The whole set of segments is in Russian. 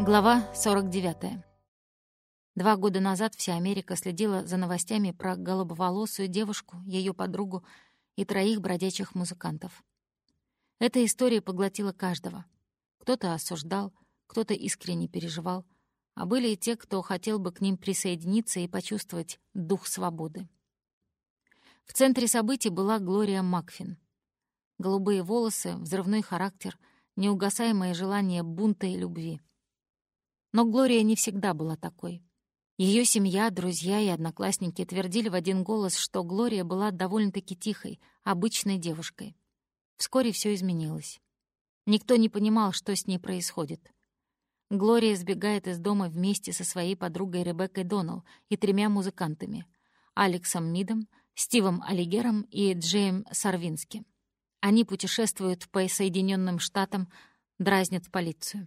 Глава 49. Два года назад вся Америка следила за новостями про голубоволосую девушку, ее подругу и троих бродячих музыкантов. Эта история поглотила каждого. Кто-то осуждал, кто-то искренне переживал, а были и те, кто хотел бы к ним присоединиться и почувствовать дух свободы. В центре событий была Глория Макфин. Голубые волосы, взрывной характер, неугасаемое желание бунта и любви. Но Глория не всегда была такой. Ее семья, друзья и одноклассники твердили в один голос, что Глория была довольно-таки тихой, обычной девушкой. Вскоре все изменилось. Никто не понимал, что с ней происходит. Глория сбегает из дома вместе со своей подругой Ребеккой Доннелл и тремя музыкантами — Алексом Мидом, Стивом Алигером и Джейм Сарвински. Они путешествуют по Соединенным Штатам, дразнят полицию.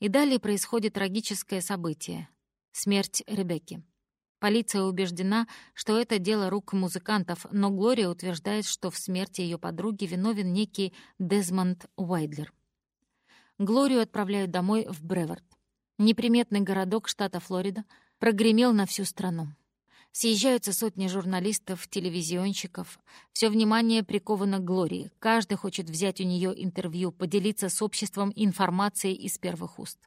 И далее происходит трагическое событие — смерть Ребекки. Полиция убеждена, что это дело рук музыкантов, но Глория утверждает, что в смерти ее подруги виновен некий Дезмонд Уайдлер. Глорию отправляют домой в Бреворд. Неприметный городок штата Флорида прогремел на всю страну. Съезжаются сотни журналистов, телевизионщиков. Все внимание приковано к Глории. Каждый хочет взять у нее интервью, поделиться с обществом информацией из первых уст.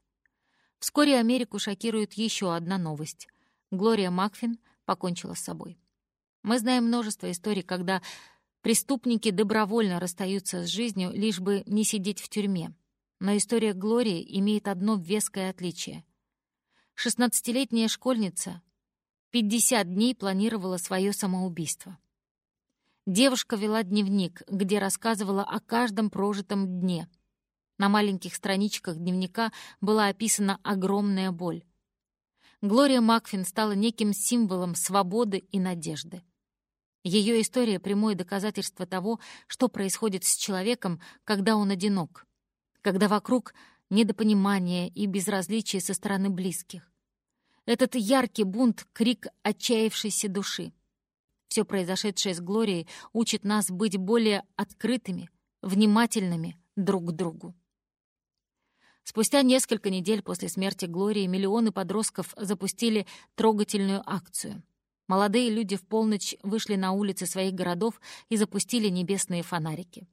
Вскоре Америку шокирует еще одна новость. Глория Макфин покончила с собой. Мы знаем множество историй, когда преступники добровольно расстаются с жизнью, лишь бы не сидеть в тюрьме. Но история Глории имеет одно веское отличие. Шестнадцатилетняя школьница 50 дней планировала свое самоубийство. Девушка вела дневник, где рассказывала о каждом прожитом дне. На маленьких страничках дневника была описана огромная боль. Глория Макфин стала неким символом свободы и надежды. Ее история — прямое доказательство того, что происходит с человеком, когда он одинок, когда вокруг недопонимание и безразличие со стороны близких. Этот яркий бунт — крик отчаявшейся души. Все произошедшее с Глорией учит нас быть более открытыми, внимательными друг к другу. Спустя несколько недель после смерти Глории миллионы подростков запустили трогательную акцию. Молодые люди в полночь вышли на улицы своих городов и запустили небесные фонарики.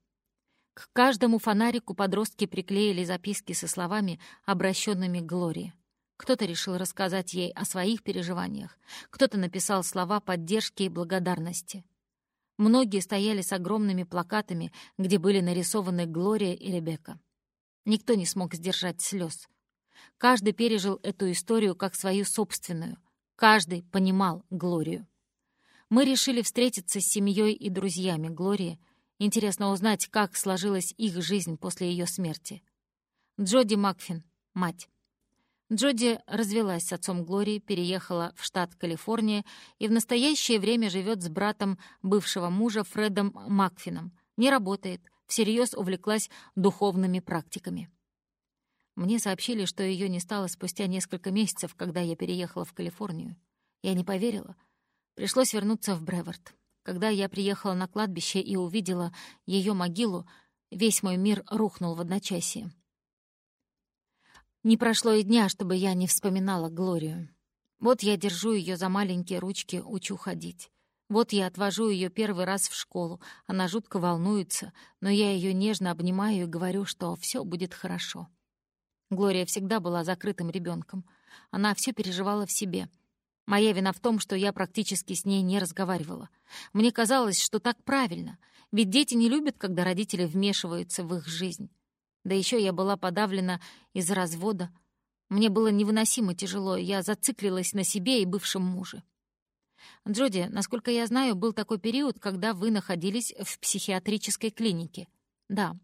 К каждому фонарику подростки приклеили записки со словами, обращенными к Глории. Кто-то решил рассказать ей о своих переживаниях, кто-то написал слова поддержки и благодарности. Многие стояли с огромными плакатами, где были нарисованы Глория и Ребекка. Никто не смог сдержать слез. Каждый пережил эту историю как свою собственную. Каждый понимал Глорию. Мы решили встретиться с семьей и друзьями Глории. Интересно узнать, как сложилась их жизнь после ее смерти. Джоди Макфин, мать. Джоди развелась с отцом Глории, переехала в штат Калифорния и в настоящее время живет с братом бывшего мужа Фредом Макфином. Не работает, всерьез увлеклась духовными практиками. Мне сообщили, что ее не стало спустя несколько месяцев, когда я переехала в Калифорнию. Я не поверила. Пришлось вернуться в Бреворд. Когда я приехала на кладбище и увидела ее могилу, весь мой мир рухнул в одночасье. Не прошло и дня, чтобы я не вспоминала Глорию. Вот я держу ее за маленькие ручки, учу ходить. Вот я отвожу ее первый раз в школу. Она жутко волнуется, но я ее нежно обнимаю и говорю, что все будет хорошо. Глория всегда была закрытым ребенком. Она все переживала в себе. Моя вина в том, что я практически с ней не разговаривала. Мне казалось, что так правильно, ведь дети не любят, когда родители вмешиваются в их жизнь. Да еще я была подавлена из-за развода. Мне было невыносимо тяжело, я зациклилась на себе и бывшем муже. Джоди, насколько я знаю, был такой период, когда вы находились в психиатрической клинике. Да.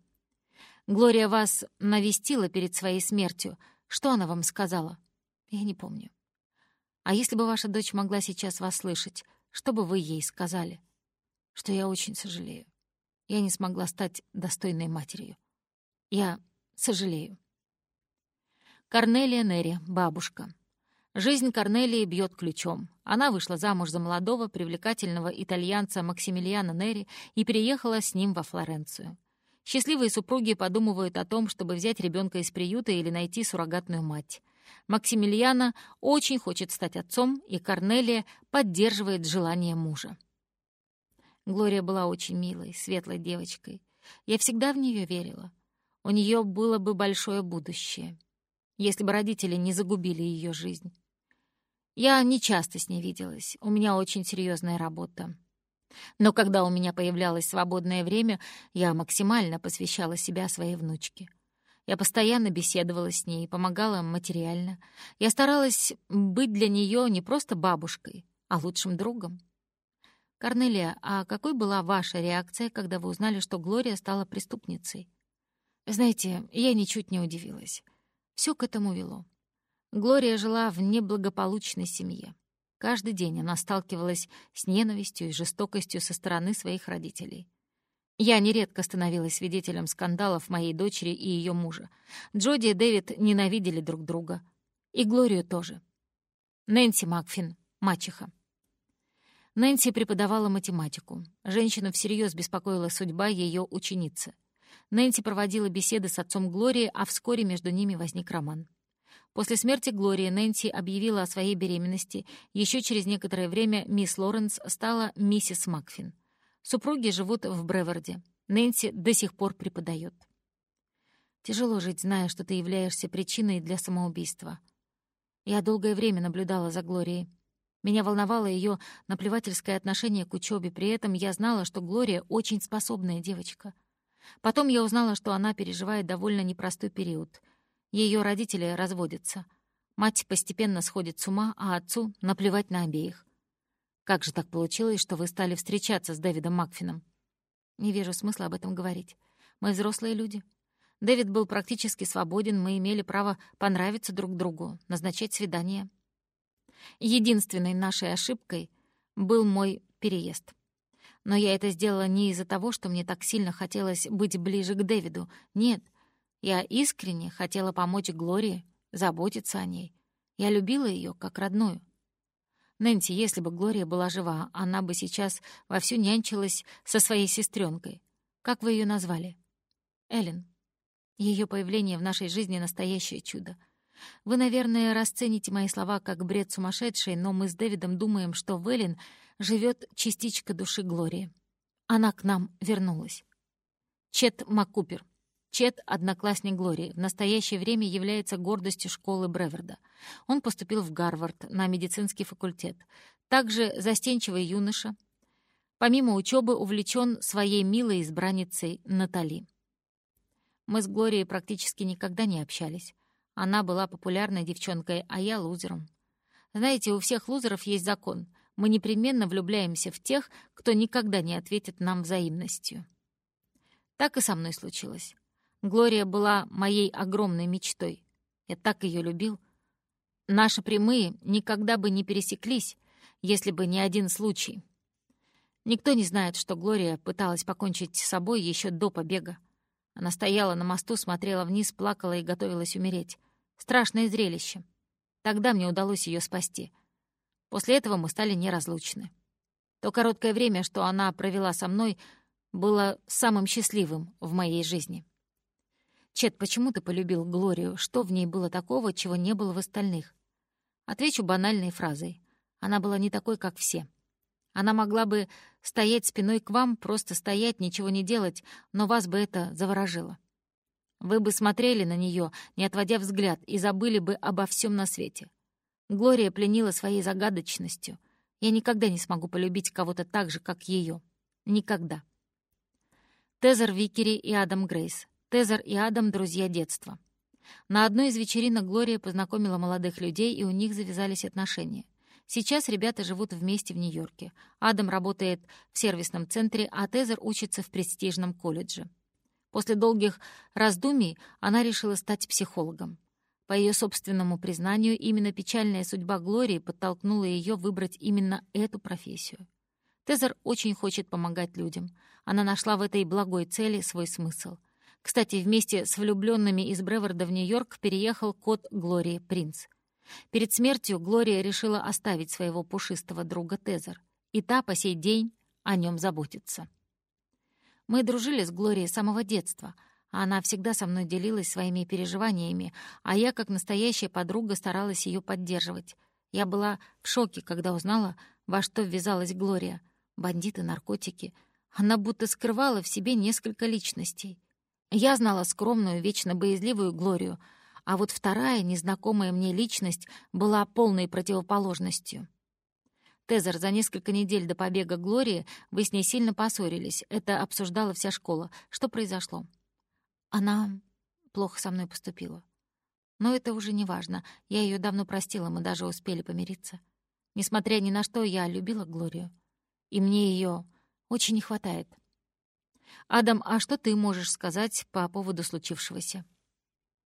Глория вас навестила перед своей смертью. Что она вам сказала? Я не помню. А если бы ваша дочь могла сейчас вас слышать, что бы вы ей сказали? Что я очень сожалею. Я не смогла стать достойной матерью. Я сожалею. Корнелия Нерри, бабушка. Жизнь Корнелии бьет ключом. Она вышла замуж за молодого, привлекательного итальянца Максимилиана Нерри и переехала с ним во Флоренцию. Счастливые супруги подумывают о том, чтобы взять ребенка из приюта или найти суррогатную мать. Максимилиана очень хочет стать отцом, и Корнелия поддерживает желание мужа. Глория была очень милой, светлой девочкой. Я всегда в нее верила. У нее было бы большое будущее, если бы родители не загубили ее жизнь. Я не часто с ней виделась, у меня очень серьезная работа. Но когда у меня появлялось свободное время, я максимально посвящала себя своей внучке. Я постоянно беседовала с ней, помогала материально. Я старалась быть для нее не просто бабушкой, а лучшим другом. «Корнелия, а какой была ваша реакция, когда вы узнали, что Глория стала преступницей?» «Знаете, я ничуть не удивилась. Все к этому вело. Глория жила в неблагополучной семье. Каждый день она сталкивалась с ненавистью и жестокостью со стороны своих родителей. Я нередко становилась свидетелем скандалов моей дочери и ее мужа. Джоди и Дэвид ненавидели друг друга. И Глорию тоже. Нэнси Макфин, мачеха. Нэнси преподавала математику. Женщину всерьез беспокоила судьба ее ученицы. Нэнси проводила беседы с отцом Глории, а вскоре между ними возник роман. После смерти Глории Нэнси объявила о своей беременности. Еще через некоторое время мисс Лоренс стала миссис Макфин. Супруги живут в Бреверде. Нэнси до сих пор преподает. Тяжело жить, зная, что ты являешься причиной для самоубийства. Я долгое время наблюдала за Глорией. Меня волновало ее наплевательское отношение к учебе, при этом я знала, что Глория очень способная девочка. Потом я узнала, что она переживает довольно непростой период — ее родители разводятся. Мать постепенно сходит с ума, а отцу наплевать на обеих. Как же так получилось, что вы стали встречаться с Дэвидом Макфином? Не вижу смысла об этом говорить. Мы взрослые люди. Дэвид был практически свободен, мы имели право понравиться друг другу, назначать свидания. Единственной нашей ошибкой был мой переезд. Но я это сделала не из-за того, что мне так сильно хотелось быть ближе к Дэвиду. Нет — я искренне хотела помочь Глории, заботиться о ней. Я любила ее как родную. Нэнси, если бы Глория была жива, она бы сейчас вовсю нянчилась со своей сестренкой. Как вы ее назвали? Эллен. Ее появление в нашей жизни — настоящее чудо. Вы, наверное, расцените мои слова как бред сумасшедший, но мы с Дэвидом думаем, что в Эллен живет частичка души Глории. Она к нам вернулась. Чет Маккупер. Чет — одноклассник Глории, в настоящее время является гордостью школы Бреверда. Он поступил в Гарвард на медицинский факультет. Также застенчивый юноша. Помимо учебы увлечен своей милой избранницей Натали. Мы с Глорией практически никогда не общались. Она была популярной девчонкой, а я — лузером. Знаете, у всех лузеров есть закон. Мы непременно влюбляемся в тех, кто никогда не ответит нам взаимностью. Так и со мной случилось. Глория была моей огромной мечтой. Я так ее любил. Наши прямые никогда бы не пересеклись, если бы не один случай. Никто не знает, что Глория пыталась покончить с собой еще до побега. Она стояла на мосту, смотрела вниз, плакала и готовилась умереть. Страшное зрелище. Тогда мне удалось ее спасти. После этого мы стали неразлучны. То короткое время, что она провела со мной, было самым счастливым в моей жизни. «Чет, почему ты полюбил Глорию? Что в ней было такого, чего не было в остальных?» Отвечу банальной фразой. Она была не такой, как все. Она могла бы стоять спиной к вам, просто стоять, ничего не делать, но вас бы это заворожило. Вы бы смотрели на нее, не отводя взгляд, и забыли бы обо всем на свете. Глория пленила своей загадочностью. Я никогда не смогу полюбить кого-то так же, как ее. Никогда. Тезер Викери и Адам Грейс. Тезер и Адам — друзья детства. На одной из вечеринок Глория познакомила молодых людей, и у них завязались отношения. Сейчас ребята живут вместе в Нью-Йорке. Адам работает в сервисном центре, а Тезер учится в престижном колледже. После долгих раздумий она решила стать психологом. По ее собственному признанию, именно печальная судьба Глории подтолкнула ее выбрать именно эту профессию. Тезер очень хочет помогать людям. Она нашла в этой благой цели свой смысл. Кстати, вместе с влюбленными из Бреворда в Нью-Йорк переехал кот Глории Принц. Перед смертью Глория решила оставить своего пушистого друга Тезер, и та по сей день о нем заботится. Мы дружили с Глорией с самого детства. Она всегда со мной делилась своими переживаниями, а я, как настоящая подруга, старалась ее поддерживать. Я была в шоке, когда узнала, во что ввязалась Глория. Бандиты, наркотики. Она будто скрывала в себе несколько личностей. Я знала скромную, вечно боязливую Глорию, а вот вторая, незнакомая мне личность, была полной противоположностью. Тезер, за несколько недель до побега Глории вы с ней сильно поссорились. Это обсуждала вся школа. Что произошло? Она плохо со мной поступила. Но это уже не важно. Я ее давно простила, мы даже успели помириться. Несмотря ни на что, я любила Глорию. И мне ее очень не хватает. «Адам, а что ты можешь сказать по поводу случившегося?»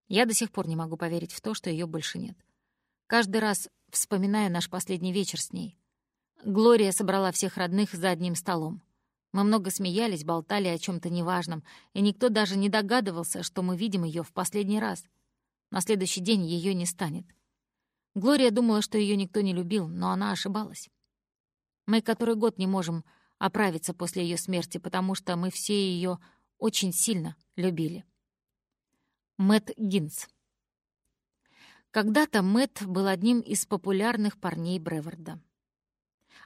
Я до сих пор не могу поверить в то, что ее больше нет. Каждый раз вспоминаю наш последний вечер с ней. Глория собрала всех родных за одним столом. Мы много смеялись, болтали о чем то неважном, и никто даже не догадывался, что мы видим ее в последний раз. На следующий день ее не станет. Глория думала, что ее никто не любил, но она ошибалась. Мы который год не можем оправиться после ее смерти, потому что мы все ее очень сильно любили. Мэт Гинс Когда-то Мэт был одним из популярных парней Бреварда.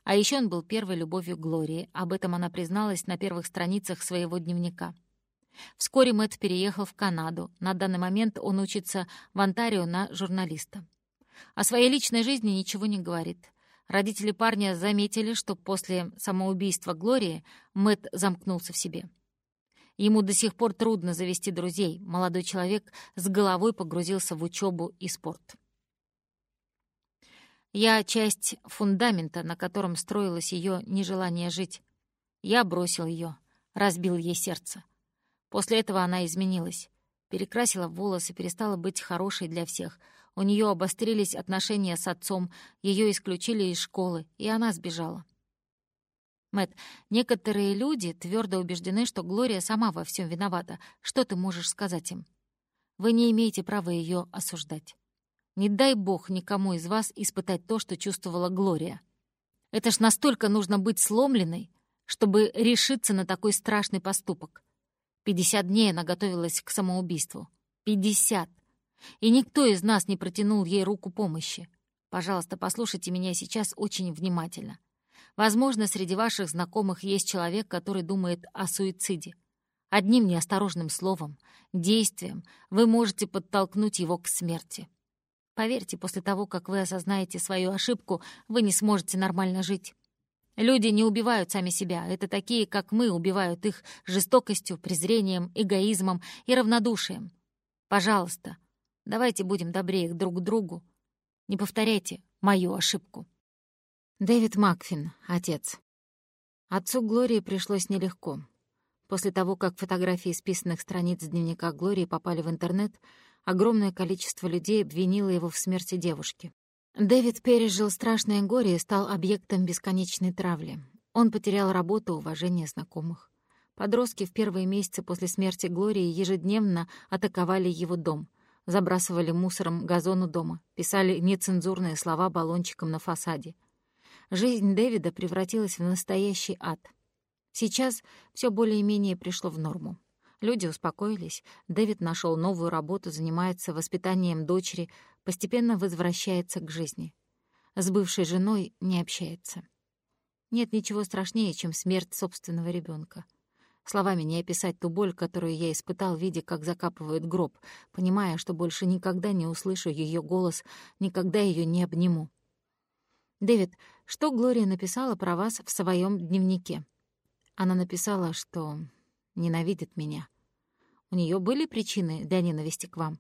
А еще он был первой любовью Глории. Об этом она призналась на первых страницах своего дневника. Вскоре Мэтт переехал в Канаду. На данный момент он учится в Онтарио на журналиста. О своей личной жизни ничего не говорит. Родители парня заметили, что после самоубийства Глории Мэтт замкнулся в себе. Ему до сих пор трудно завести друзей. Молодой человек с головой погрузился в учебу и спорт. Я часть фундамента, на котором строилось ее нежелание жить. Я бросил ее, разбил ей сердце. После этого она изменилась. Перекрасила волосы, перестала быть хорошей для всех. У нее обострились отношения с отцом, ее исключили из школы, и она сбежала. Мэт, некоторые люди твердо убеждены, что Глория сама во всем виновата. Что ты можешь сказать им? Вы не имеете права ее осуждать. Не дай бог никому из вас испытать то, что чувствовала Глория. Это ж настолько нужно быть сломленной, чтобы решиться на такой страшный поступок. Пятьдесят дней она готовилась к самоубийству. Пятьдесят! И никто из нас не протянул ей руку помощи. Пожалуйста, послушайте меня сейчас очень внимательно. Возможно, среди ваших знакомых есть человек, который думает о суициде. Одним неосторожным словом, действием вы можете подтолкнуть его к смерти. Поверьте, после того, как вы осознаете свою ошибку, вы не сможете нормально жить. Люди не убивают сами себя. Это такие, как мы, убивают их жестокостью, презрением, эгоизмом и равнодушием. Пожалуйста, давайте будем добрее друг к другу. Не повторяйте мою ошибку. Дэвид Макфин, отец. Отцу Глории пришлось нелегко. После того, как фотографии списанных страниц дневника Глории попали в интернет, Огромное количество людей обвинило его в смерти девушки. Дэвид пережил страшное горе и стал объектом бесконечной травли. Он потерял работу, уважение знакомых. Подростки в первые месяцы после смерти Глории ежедневно атаковали его дом, забрасывали мусором газону дома, писали нецензурные слова баллончиком на фасаде. Жизнь Дэвида превратилась в настоящий ад. Сейчас все более-менее пришло в норму. Люди успокоились. Дэвид нашел новую работу, занимается воспитанием дочери, постепенно возвращается к жизни. С бывшей женой не общается. Нет ничего страшнее, чем смерть собственного ребенка. Словами не описать ту боль, которую я испытал, видя, как закапывают гроб, понимая, что больше никогда не услышу ее голос, никогда ее не обниму. «Дэвид, что Глория написала про вас в своем дневнике?» Она написала, что ненавидит меня. У нее были причины для ненависти к вам?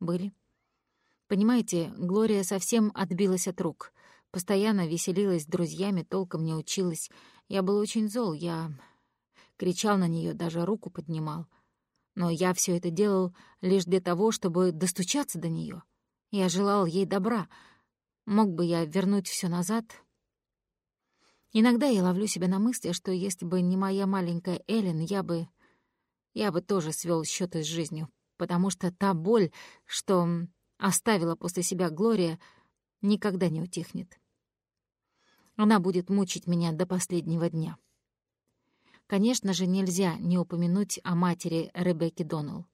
Были. Понимаете, Глория совсем отбилась от рук. Постоянно веселилась с друзьями, толком не училась. Я был очень зол, я кричал на нее, даже руку поднимал. Но я все это делал лишь для того, чтобы достучаться до нее. Я желал ей добра. Мог бы я вернуть все назад? Иногда я ловлю себя на мысли, что если бы не моя маленькая Эллен, я бы я бы тоже свел счеты с жизнью, потому что та боль, что оставила после себя Глория, никогда не утихнет. Она будет мучить меня до последнего дня. Конечно же, нельзя не упомянуть о матери Ребекки Доналл.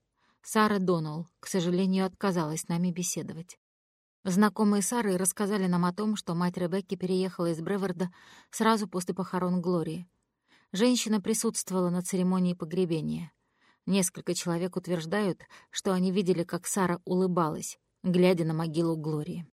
Сара Доналл, к сожалению, отказалась с нами беседовать. Знакомые Сары рассказали нам о том, что мать Ребекки переехала из Бреворда сразу после похорон Глории. Женщина присутствовала на церемонии погребения. Несколько человек утверждают, что они видели, как Сара улыбалась, глядя на могилу Глории.